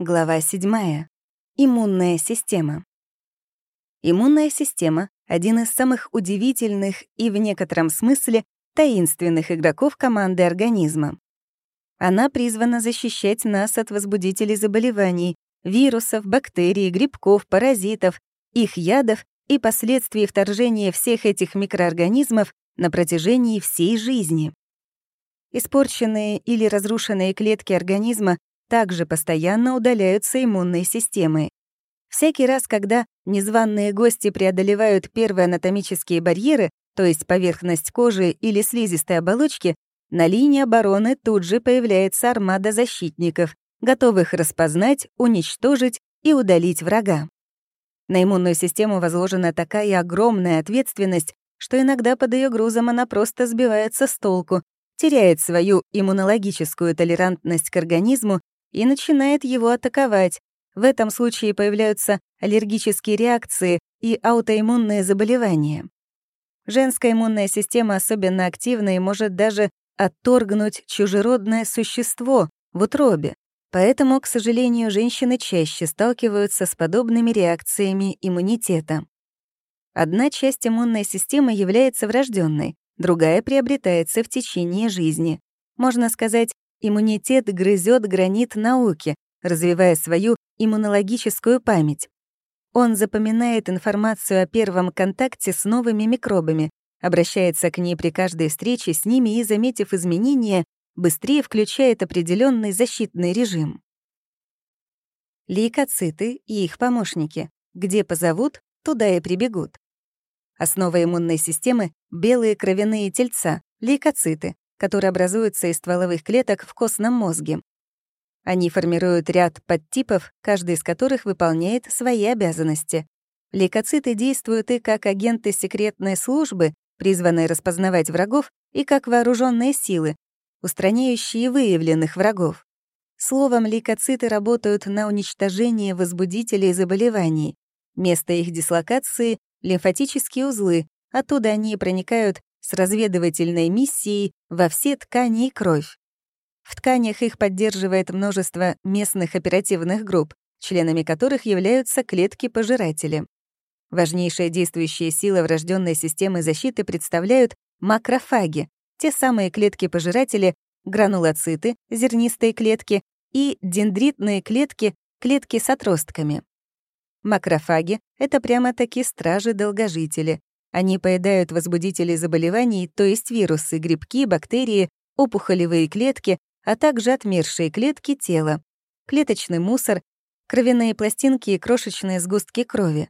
Глава 7. Иммунная система. Иммунная система — один из самых удивительных и в некотором смысле таинственных игроков команды организма. Она призвана защищать нас от возбудителей заболеваний, вирусов, бактерий, грибков, паразитов, их ядов и последствий вторжения всех этих микроорганизмов на протяжении всей жизни. Испорченные или разрушенные клетки организма также постоянно удаляются иммунной системой. Всякий раз, когда незваные гости преодолевают первые анатомические барьеры, то есть поверхность кожи или слизистой оболочки, на линии обороны тут же появляется армада защитников, готовых распознать, уничтожить и удалить врага. На иммунную систему возложена такая огромная ответственность, что иногда под ее грузом она просто сбивается с толку, теряет свою иммунологическую толерантность к организму и начинает его атаковать. В этом случае появляются аллергические реакции и аутоиммунные заболевания. Женская иммунная система особенно активна и может даже отторгнуть чужеродное существо в утробе. Поэтому, к сожалению, женщины чаще сталкиваются с подобными реакциями иммунитета. Одна часть иммунной системы является врожденной, другая приобретается в течение жизни. Можно сказать, Иммунитет грызет гранит науки, развивая свою иммунологическую память. Он запоминает информацию о первом контакте с новыми микробами, обращается к ней при каждой встрече с ними и, заметив изменения, быстрее включает определенный защитный режим. Лейкоциты и их помощники. Где позовут, туда и прибегут. Основа иммунной системы — белые кровяные тельца, лейкоциты, которые образуются из стволовых клеток в костном мозге. Они формируют ряд подтипов, каждый из которых выполняет свои обязанности. Лейкоциты действуют и как агенты секретной службы, призванные распознавать врагов, и как вооруженные силы, устраняющие выявленных врагов. Словом, лейкоциты работают на уничтожение возбудителей заболеваний. Место их дислокации — лимфатические узлы, оттуда они проникают с разведывательной миссией во все ткани и кровь. В тканях их поддерживает множество местных оперативных групп, членами которых являются клетки-пожиратели. Важнейшая действующая сила врожденной системы защиты представляют макрофаги, те самые клетки-пожиратели, гранулоциты, зернистые клетки и дендритные клетки, клетки с отростками. Макрофаги — это прямо-таки стражи-долгожители. Они поедают возбудители заболеваний, то есть вирусы, грибки, бактерии, опухолевые клетки, а также отмершие клетки тела, клеточный мусор, кровяные пластинки и крошечные сгустки крови.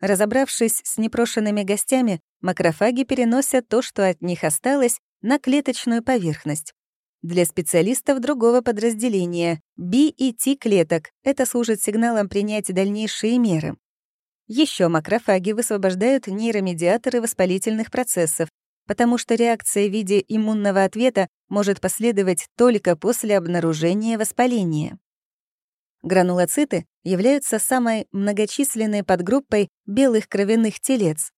Разобравшись с непрошенными гостями, макрофаги переносят то, что от них осталось, на клеточную поверхность. Для специалистов другого подразделения B и T клеток это служит сигналом принять дальнейшие меры. Еще макрофаги высвобождают нейромедиаторы воспалительных процессов, потому что реакция в виде иммунного ответа может последовать только после обнаружения воспаления. Гранулоциты являются самой многочисленной подгруппой белых кровяных телец.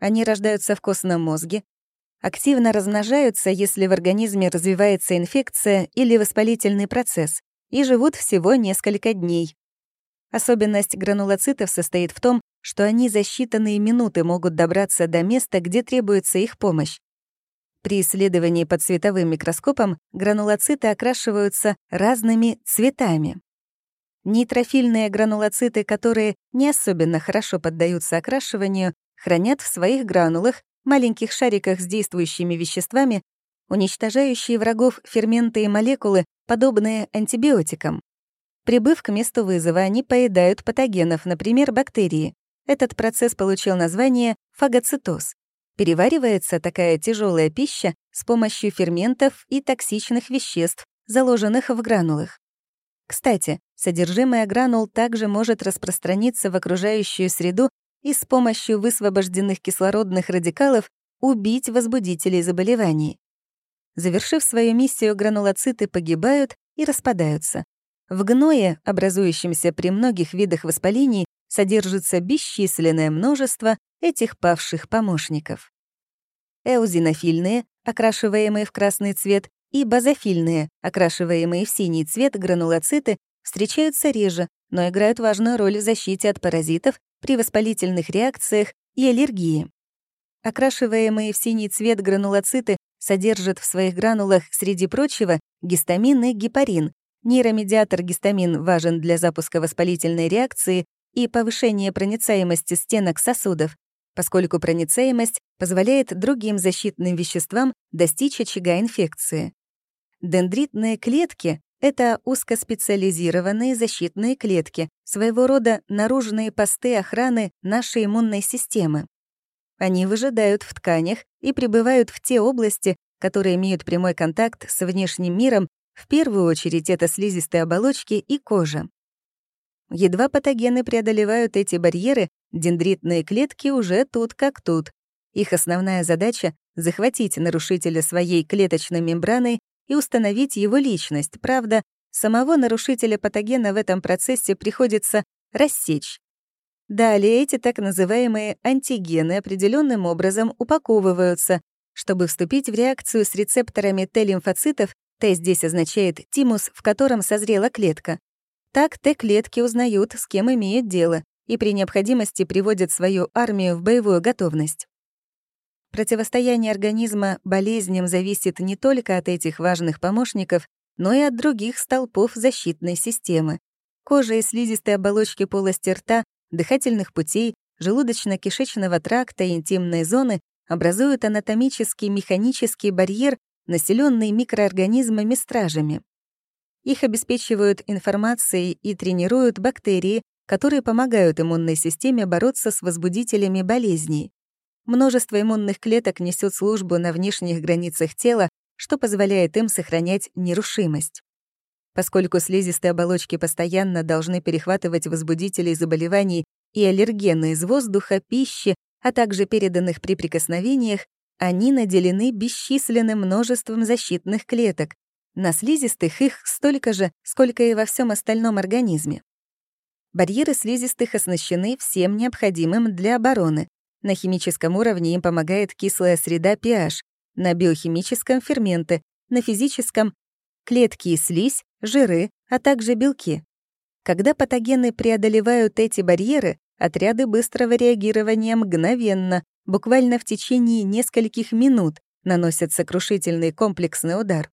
Они рождаются в костном мозге, активно размножаются, если в организме развивается инфекция или воспалительный процесс, и живут всего несколько дней, Особенность гранулоцитов состоит в том, что они за считанные минуты могут добраться до места, где требуется их помощь. При исследовании под световым микроскопом гранулоциты окрашиваются разными цветами. Нейтрофильные гранулоциты, которые не особенно хорошо поддаются окрашиванию, хранят в своих гранулах, маленьких шариках с действующими веществами, уничтожающие врагов ферменты и молекулы, подобные антибиотикам. Прибыв к месту вызова, они поедают патогенов, например, бактерии. Этот процесс получил название фагоцитоз. Переваривается такая тяжелая пища с помощью ферментов и токсичных веществ, заложенных в гранулах. Кстати, содержимое гранул также может распространиться в окружающую среду и с помощью высвобожденных кислородных радикалов убить возбудителей заболеваний. Завершив свою миссию, гранулоциты погибают и распадаются. В гное, образующемся при многих видах воспалений, содержится бесчисленное множество этих павших помощников. Эузинофильные, окрашиваемые в красный цвет, и базофильные, окрашиваемые в синий цвет гранулоциты, встречаются реже, но играют важную роль в защите от паразитов при воспалительных реакциях и аллергии. Окрашиваемые в синий цвет гранулоциты содержат в своих гранулах, среди прочего, гистамин и гепарин. Нейромедиатор гистамин важен для запуска воспалительной реакции и повышения проницаемости стенок сосудов, поскольку проницаемость позволяет другим защитным веществам достичь очага инфекции. Дендритные клетки — это узкоспециализированные защитные клетки, своего рода наружные посты охраны нашей иммунной системы. Они выжидают в тканях и прибывают в те области, которые имеют прямой контакт с внешним миром, в первую очередь это слизистые оболочки и кожа. Едва патогены преодолевают эти барьеры, дендритные клетки уже тут как тут. Их основная задача — захватить нарушителя своей клеточной мембраной и установить его личность. Правда, самого нарушителя патогена в этом процессе приходится рассечь. Далее эти так называемые антигены определенным образом упаковываются, чтобы вступить в реакцию с рецепторами Т-лимфоцитов, Т здесь означает тимус, в котором созрела клетка, так Т-клетки узнают, с кем имеют дело, и при необходимости приводят свою армию в боевую готовность. Противостояние организма болезням зависит не только от этих важных помощников, но и от других столпов защитной системы. Кожа и слизистые оболочки полости рта, дыхательных путей, желудочно-кишечного тракта и интимной зоны образуют анатомический механический барьер, населенный микроорганизмами-стражами. Их обеспечивают информацией и тренируют бактерии, которые помогают иммунной системе бороться с возбудителями болезней. Множество иммунных клеток несет службу на внешних границах тела, что позволяет им сохранять нерушимость. Поскольку слизистые оболочки постоянно должны перехватывать возбудителей заболеваний и аллергены из воздуха, пищи, а также переданных при прикосновениях, они наделены бесчисленным множеством защитных клеток, на слизистых их столько же, сколько и во всем остальном организме. Барьеры слизистых оснащены всем необходимым для обороны. На химическом уровне им помогает кислая среда pH, на биохимическом — ферменты, на физическом — клетки и слизь, жиры, а также белки. Когда патогены преодолевают эти барьеры, отряды быстрого реагирования мгновенно, буквально в течение нескольких минут, наносят сокрушительный комплексный удар.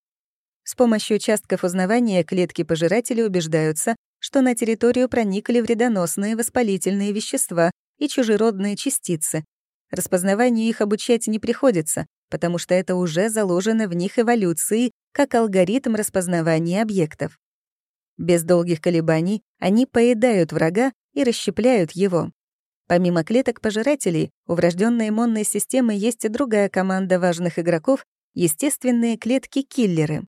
С помощью участков узнавания клетки пожирателей убеждаются, что на территорию проникли вредоносные воспалительные вещества и чужеродные частицы. Распознаванию их обучать не приходится, потому что это уже заложено в них эволюцией как алгоритм распознавания объектов. Без долгих колебаний они поедают врага и расщепляют его. Помимо клеток пожирателей, у врожденной иммунной системы есть и другая команда важных игроков — естественные клетки-киллеры.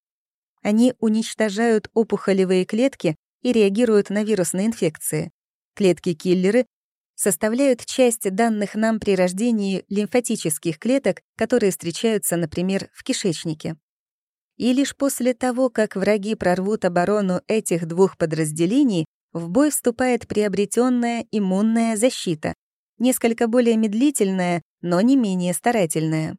Они уничтожают опухолевые клетки и реагируют на вирусные инфекции. Клетки-киллеры составляют часть данных нам при рождении лимфатических клеток, которые встречаются, например, в кишечнике. И лишь после того, как враги прорвут оборону этих двух подразделений, в бой вступает приобретенная иммунная защита, несколько более медлительная, но не менее старательная.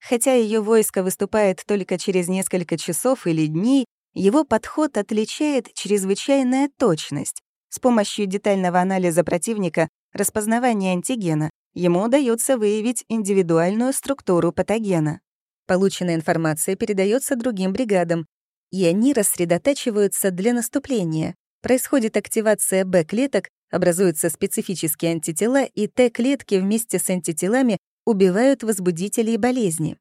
Хотя ее войско выступает только через несколько часов или дней, его подход отличает чрезвычайная точность. С помощью детального анализа противника, распознавания антигена, ему удается выявить индивидуальную структуру патогена. Полученная информация передается другим бригадам, и они рассредотачиваются для наступления. Происходит активация Б-клеток, образуются специфические антитела, и Т-клетки вместе с антителами убивают возбудителей болезни.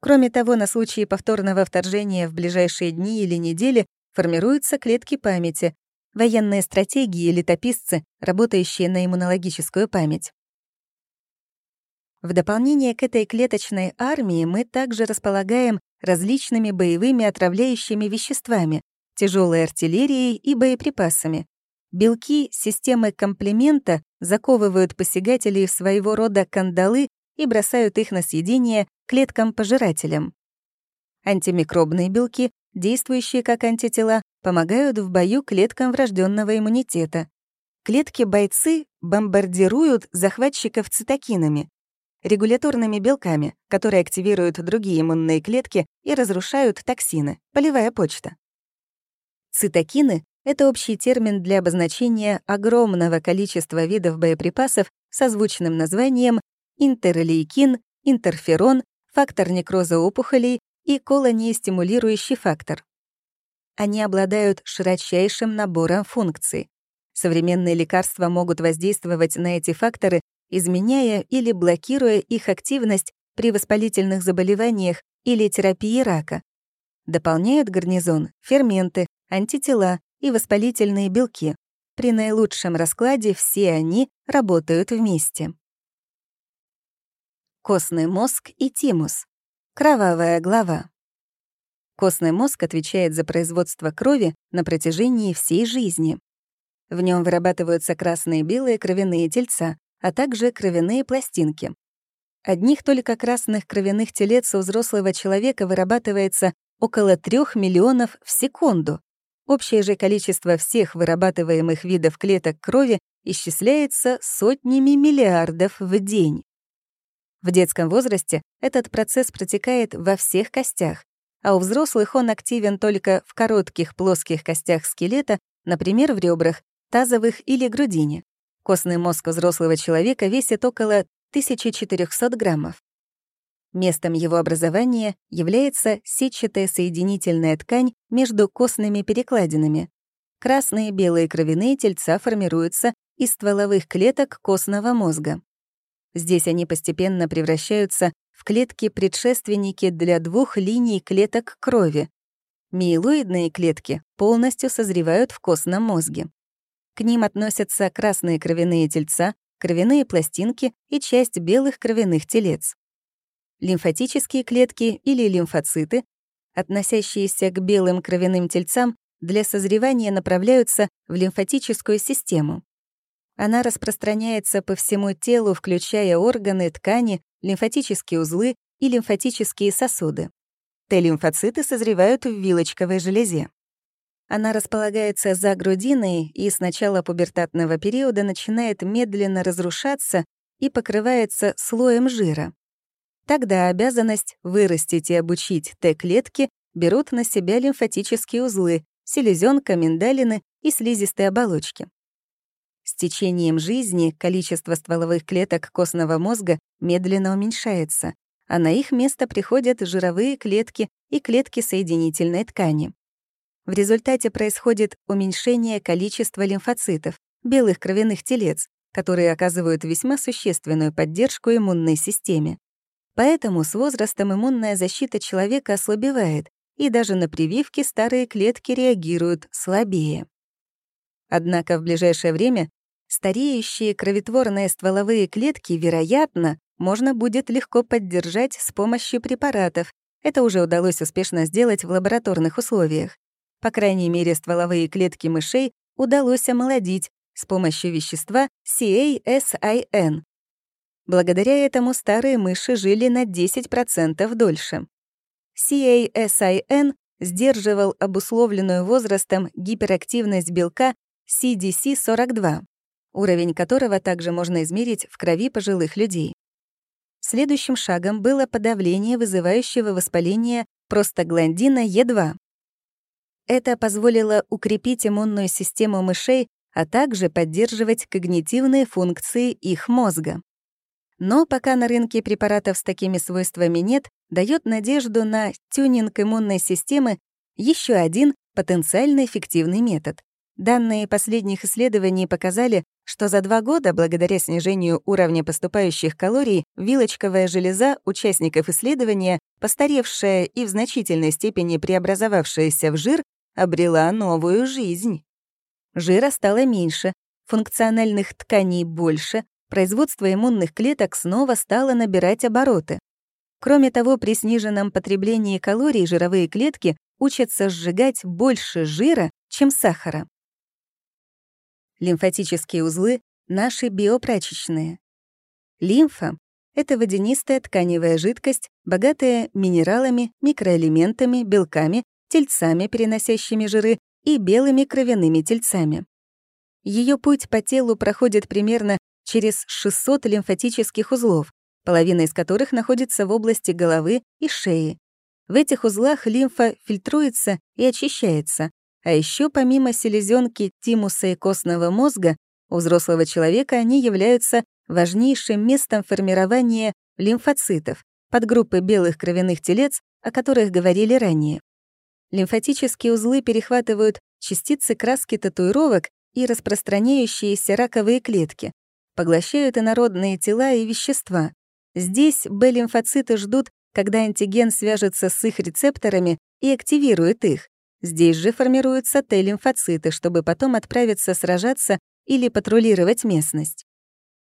Кроме того, на случай повторного вторжения в ближайшие дни или недели формируются клетки памяти, военные стратегии и летописцы, работающие на иммунологическую память. В дополнение к этой клеточной армии мы также располагаем различными боевыми отравляющими веществами, тяжелой артиллерией и боеприпасами. Белки системы комплемента заковывают посягателей в своего рода кандалы и бросают их на съедение клеткам-пожирателям. Антимикробные белки, действующие как антитела, помогают в бою клеткам врожденного иммунитета. Клетки-бойцы бомбардируют захватчиков цитокинами, регуляторными белками, которые активируют другие иммунные клетки и разрушают токсины, полевая почта. Цитокины Это общий термин для обозначения огромного количества видов боеприпасов со звучным названием интерлейкин, интерферон, фактор некроза опухолей и колониестимулирующий фактор. Они обладают широчайшим набором функций. Современные лекарства могут воздействовать на эти факторы, изменяя или блокируя их активность при воспалительных заболеваниях или терапии рака. Дополняют гарнизон ферменты, антитела и воспалительные белки. При наилучшем раскладе все они работают вместе. Костный мозг и тимус. Кровавая глава. Костный мозг отвечает за производство крови на протяжении всей жизни. В нем вырабатываются красные и белые кровяные тельца, а также кровяные пластинки. Одних только красных кровяных телец у взрослого человека вырабатывается около 3 миллионов в секунду. Общее же количество всех вырабатываемых видов клеток крови исчисляется сотнями миллиардов в день. В детском возрасте этот процесс протекает во всех костях, а у взрослых он активен только в коротких плоских костях скелета, например, в ребрах, тазовых или грудине. Костный мозг взрослого человека весит около 1400 граммов. Местом его образования является сетчатая соединительная ткань между костными перекладинами. Красные белые кровяные тельца формируются из стволовых клеток костного мозга. Здесь они постепенно превращаются в клетки-предшественники для двух линий клеток крови. Миелоидные клетки полностью созревают в костном мозге. К ним относятся красные кровяные тельца, кровяные пластинки и часть белых кровяных телец. Лимфатические клетки или лимфоциты, относящиеся к белым кровяным тельцам, для созревания направляются в лимфатическую систему. Она распространяется по всему телу, включая органы, ткани, лимфатические узлы и лимфатические сосуды. Т-лимфоциты созревают в вилочковой железе. Она располагается за грудиной и с начала пубертатного периода начинает медленно разрушаться и покрывается слоем жира. Тогда обязанность вырастить и обучить Т-клетки берут на себя лимфатические узлы, селезенка, миндалины и слизистые оболочки. С течением жизни количество стволовых клеток костного мозга медленно уменьшается, а на их место приходят жировые клетки и клетки соединительной ткани. В результате происходит уменьшение количества лимфоцитов, белых кровяных телец, которые оказывают весьма существенную поддержку иммунной системе. Поэтому с возрастом иммунная защита человека ослабевает, и даже на прививки старые клетки реагируют слабее. Однако в ближайшее время Стареющие кровотворные стволовые клетки, вероятно, можно будет легко поддержать с помощью препаратов. Это уже удалось успешно сделать в лабораторных условиях. По крайней мере, стволовые клетки мышей удалось омолодить с помощью вещества CASIN. Благодаря этому старые мыши жили на 10% дольше. CASIN сдерживал обусловленную возрастом гиперактивность белка CDC42 уровень которого также можно измерить в крови пожилых людей. Следующим шагом было подавление вызывающего воспаление простагландина Е2. Это позволило укрепить иммунную систему мышей, а также поддерживать когнитивные функции их мозга. Но пока на рынке препаратов с такими свойствами нет, дает надежду на тюнинг иммунной системы еще один потенциально эффективный метод. Данные последних исследований показали, что за два года, благодаря снижению уровня поступающих калорий, вилочковая железа участников исследования, постаревшая и в значительной степени преобразовавшаяся в жир, обрела новую жизнь. Жира стало меньше, функциональных тканей больше, производство иммунных клеток снова стало набирать обороты. Кроме того, при сниженном потреблении калорий жировые клетки учатся сжигать больше жира, чем сахара. Лимфатические узлы — наши биопрачечные. Лимфа — это водянистая тканевая жидкость, богатая минералами, микроэлементами, белками, тельцами, переносящими жиры, и белыми кровяными тельцами. Ее путь по телу проходит примерно через 600 лимфатических узлов, половина из которых находится в области головы и шеи. В этих узлах лимфа фильтруется и очищается, А еще помимо селезенки, тимуса и костного мозга, у взрослого человека они являются важнейшим местом формирования лимфоцитов, подгруппы белых кровяных телец, о которых говорили ранее. Лимфатические узлы перехватывают частицы краски татуировок и распространяющиеся раковые клетки, поглощают инородные тела и вещества. Здесь Б-лимфоциты ждут, когда антиген свяжется с их рецепторами и активирует их. Здесь же формируются Т-лимфоциты, чтобы потом отправиться сражаться или патрулировать местность.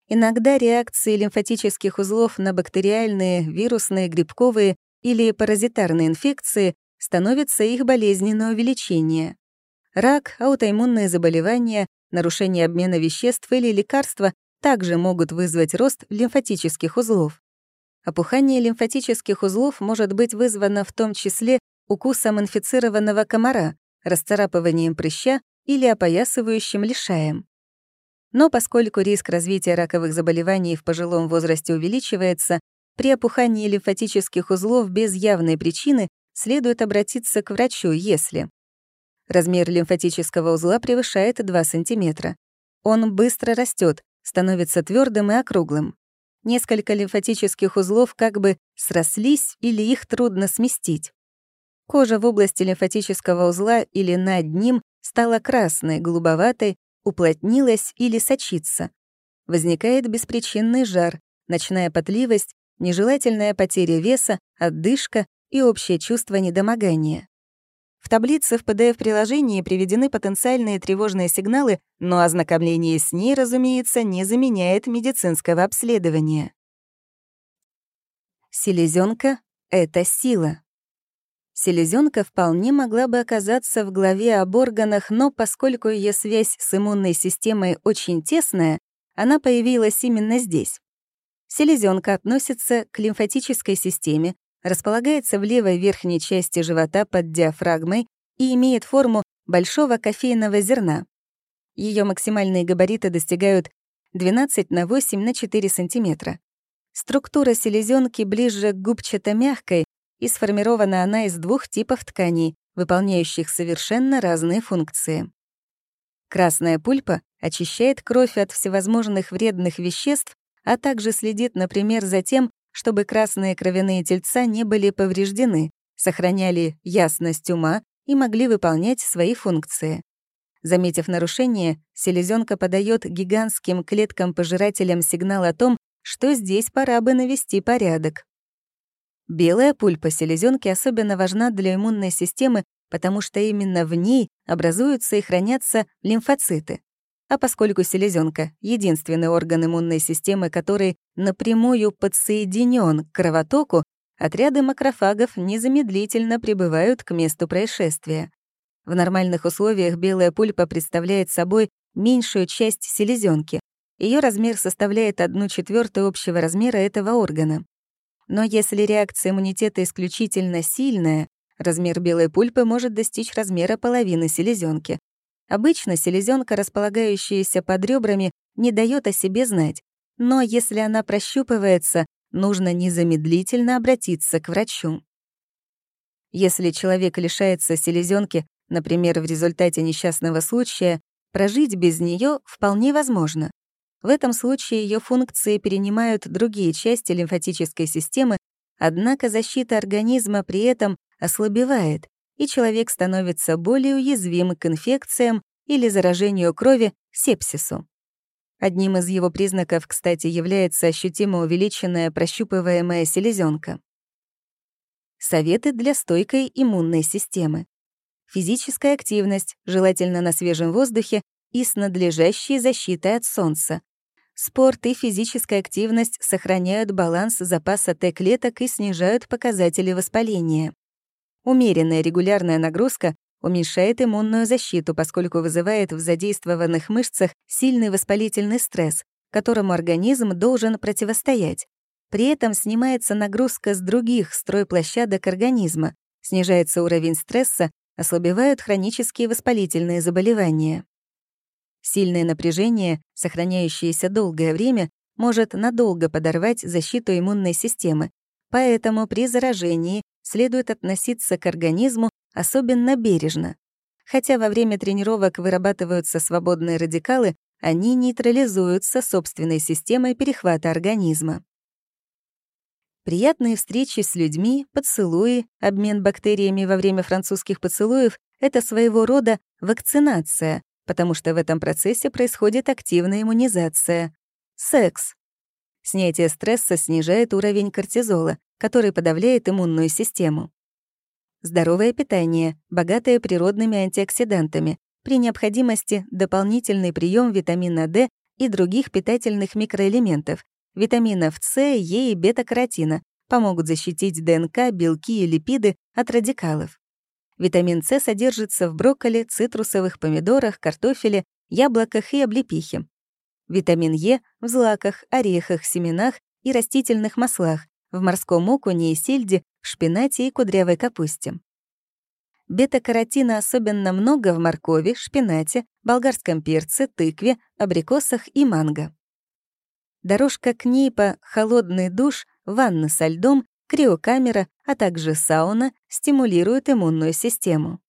Иногда реакции лимфатических узлов на бактериальные, вирусные, грибковые или паразитарные инфекции становятся их болезненное увеличение. Рак, аутоиммунные заболевания, нарушение обмена веществ или лекарства также могут вызвать рост лимфатических узлов. Опухание лимфатических узлов может быть вызвано в том числе укусом инфицированного комара, расцарапыванием прыща или опоясывающим лишаем. Но поскольку риск развития раковых заболеваний в пожилом возрасте увеличивается, при опухании лимфатических узлов без явной причины следует обратиться к врачу, если размер лимфатического узла превышает 2 см. Он быстро растет, становится твердым и округлым. Несколько лимфатических узлов как бы срослись или их трудно сместить. Кожа в области лимфатического узла или над ним стала красной, голубоватой, уплотнилась или сочится. Возникает беспричинный жар, ночная потливость, нежелательная потеря веса, отдышка и общее чувство недомогания. В таблице в PDF-приложении приведены потенциальные тревожные сигналы, но ознакомление с ней, разумеется, не заменяет медицинского обследования. Селезенка — это сила. Селезенка вполне могла бы оказаться в главе об органах, но поскольку ее связь с иммунной системой очень тесная, она появилась именно здесь. Селезенка относится к лимфатической системе, располагается в левой верхней части живота под диафрагмой и имеет форму большого кофейного зерна. Ее максимальные габариты достигают 12 на 8 на 4 см. Структура селезенки ближе к губчато-мягкой, и сформирована она из двух типов тканей, выполняющих совершенно разные функции. Красная пульпа очищает кровь от всевозможных вредных веществ, а также следит, например, за тем, чтобы красные кровяные тельца не были повреждены, сохраняли ясность ума и могли выполнять свои функции. Заметив нарушение, селезенка подает гигантским клеткам-пожирателям сигнал о том, что здесь пора бы навести порядок. Белая пульпа селезенки особенно важна для иммунной системы, потому что именно в ней образуются и хранятся лимфоциты. А поскольку селезенка — единственный орган иммунной системы, который напрямую подсоединен к кровотоку, отряды макрофагов незамедлительно прибывают к месту происшествия. В нормальных условиях белая пульпа представляет собой меньшую часть селезенки. Ее размер составляет 1 четвертую общего размера этого органа. Но если реакция иммунитета исключительно сильная, размер белой пульпы может достичь размера половины селезенки. Обычно селезенка, располагающаяся под ребрами, не дает о себе знать, но если она прощупывается, нужно незамедлительно обратиться к врачу. Если человек лишается селезенки, например, в результате несчастного случая, прожить без нее вполне возможно. В этом случае ее функции перенимают другие части лимфатической системы, однако защита организма при этом ослабевает, и человек становится более уязвим к инфекциям или заражению крови, сепсису. Одним из его признаков, кстати, является ощутимо увеличенная прощупываемая селезенка. Советы для стойкой иммунной системы. Физическая активность, желательно на свежем воздухе и с надлежащей защитой от солнца. Спорт и физическая активность сохраняют баланс запаса Т-клеток и снижают показатели воспаления. Умеренная регулярная нагрузка уменьшает иммунную защиту, поскольку вызывает в задействованных мышцах сильный воспалительный стресс, которому организм должен противостоять. При этом снимается нагрузка с других стройплощадок организма, снижается уровень стресса, ослабевают хронические воспалительные заболевания. Сильное напряжение, сохраняющееся долгое время, может надолго подорвать защиту иммунной системы, Поэтому при заражении следует относиться к организму особенно бережно. Хотя во время тренировок вырабатываются свободные радикалы, они нейтрализуются собственной системой перехвата организма. Приятные встречи с людьми, поцелуи, обмен бактериями во время французских поцелуев — это своего рода вакцинация, потому что в этом процессе происходит активная иммунизация. Секс. Снятие стресса снижает уровень кортизола, который подавляет иммунную систему. Здоровое питание, богатое природными антиоксидантами, при необходимости дополнительный прием витамина D и других питательных микроэлементов, витаминов С, Е и бета-каротина, помогут защитить ДНК, белки и липиды от радикалов. Витамин С содержится в брокколи, цитрусовых помидорах, картофеле, яблоках и облепихе. Витамин Е — в злаках, орехах, семенах и растительных маслах, в морском окуне и сельде, в шпинате и кудрявой капусте. Бета-каротина особенно много в моркови, шпинате, болгарском перце, тыкве, абрикосах и манго. Дорожка Книпа, холодный душ, ванна со льдом, криокамера, а также сауна стимулируют иммунную систему.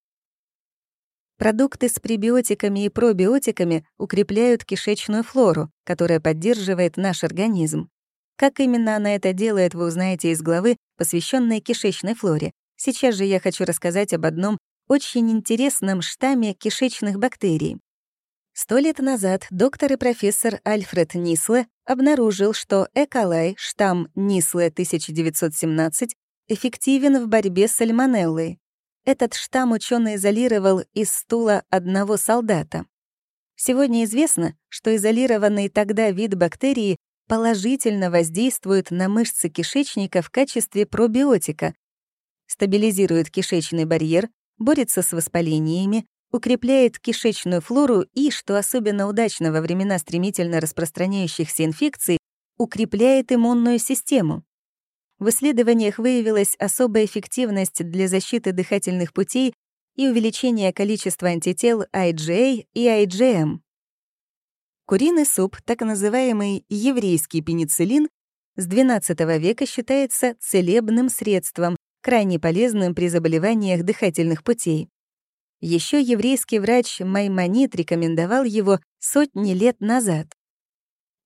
Продукты с пребиотиками и пробиотиками укрепляют кишечную флору, которая поддерживает наш организм. Как именно она это делает, вы узнаете из главы, посвященной кишечной флоре. Сейчас же я хочу рассказать об одном очень интересном штамме кишечных бактерий. Сто лет назад доктор и профессор Альфред Нисле обнаружил, что Эколай, штамм Нисле 1917, эффективен в борьбе с сальмонеллой. Этот штамм ученый изолировал из стула одного солдата. Сегодня известно, что изолированный тогда вид бактерии положительно воздействует на мышцы кишечника в качестве пробиотика, стабилизирует кишечный барьер, борется с воспалениями, укрепляет кишечную флору и, что особенно удачно во времена стремительно распространяющихся инфекций, укрепляет иммунную систему. В исследованиях выявилась особая эффективность для защиты дыхательных путей и увеличения количества антител IgA и IgM. Куриный суп, так называемый еврейский пенициллин, с XII века считается целебным средством, крайне полезным при заболеваниях дыхательных путей. Еще еврейский врач Маймонит рекомендовал его сотни лет назад.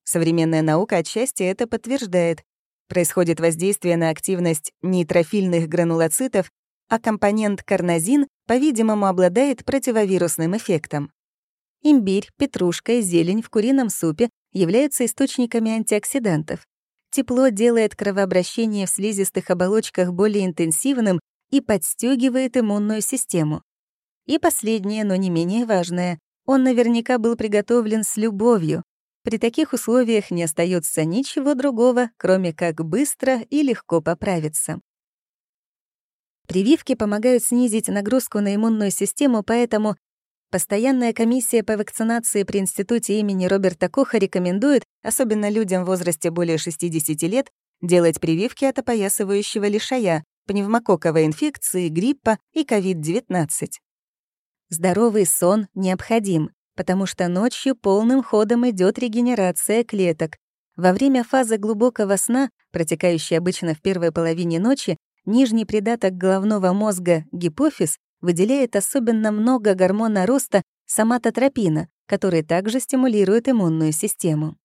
Современная наука отчасти это подтверждает. Происходит воздействие на активность нейтрофильных гранулоцитов, а компонент карнозин, по-видимому, обладает противовирусным эффектом. Имбирь, петрушка и зелень в курином супе являются источниками антиоксидантов. Тепло делает кровообращение в слизистых оболочках более интенсивным и подстегивает иммунную систему. И последнее, но не менее важное, он наверняка был приготовлен с любовью. При таких условиях не остается ничего другого, кроме как быстро и легко поправиться. Прививки помогают снизить нагрузку на иммунную систему, поэтому Постоянная комиссия по вакцинации при институте имени Роберта Коха рекомендует, особенно людям в возрасте более 60 лет, делать прививки от опоясывающего лишая, пневмококковой инфекции, гриппа и COVID-19. Здоровый сон необходим, потому что ночью полным ходом идет регенерация клеток. Во время фазы глубокого сна, протекающей обычно в первой половине ночи, нижний придаток головного мозга, гипофиз, выделяет особенно много гормона роста соматотропина, который также стимулирует иммунную систему.